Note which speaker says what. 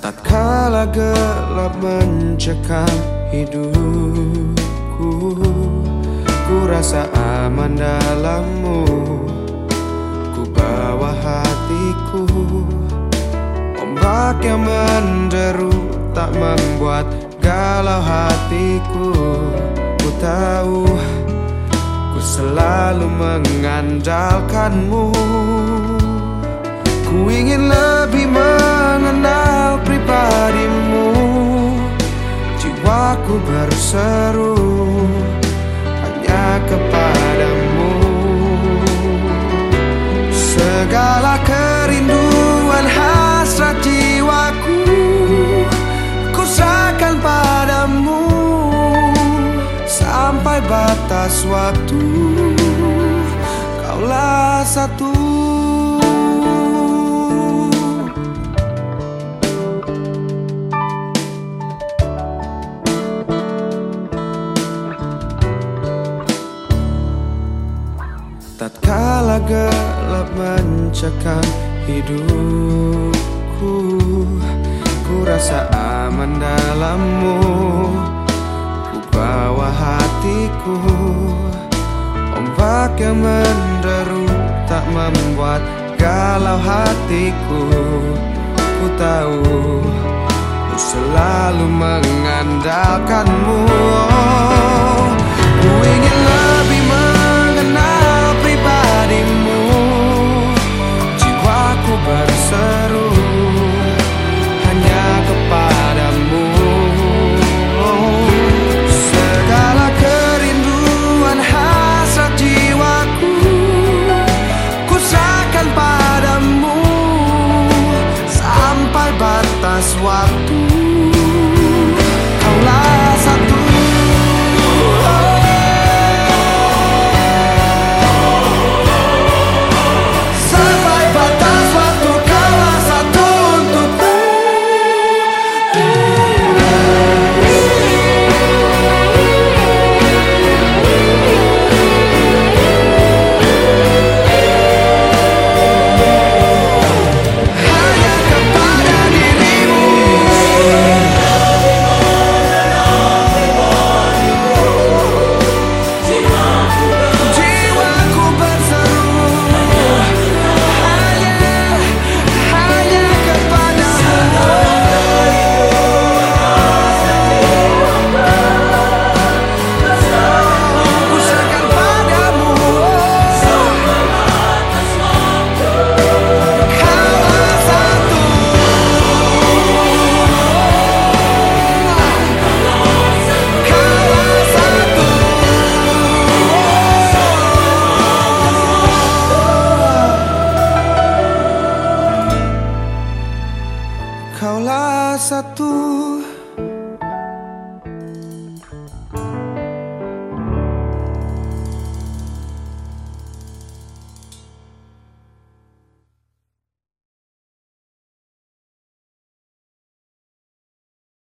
Speaker 1: Tatkala gelap mencekam hidupku Ku rasa aman dalammu. Ku bawa hatiku Ombak yang menderu tak membuat galau hatiku. Ku tahu ku selalu mengandalkanmu. Ku ingin lebih berseru hanya kepadamu. Segala kerinduan hasrat jiwaku Ku serahkan padamu Sampai batas waktu. Kaulah satu gelap mencekam hidupku. Ku rasa aman dalammu. Ku bawa hatiku. Ombak yang menderu tak membuat galau hatiku. Ku tahu ku selalu mengandalkanmu. Ku abençoado. tu.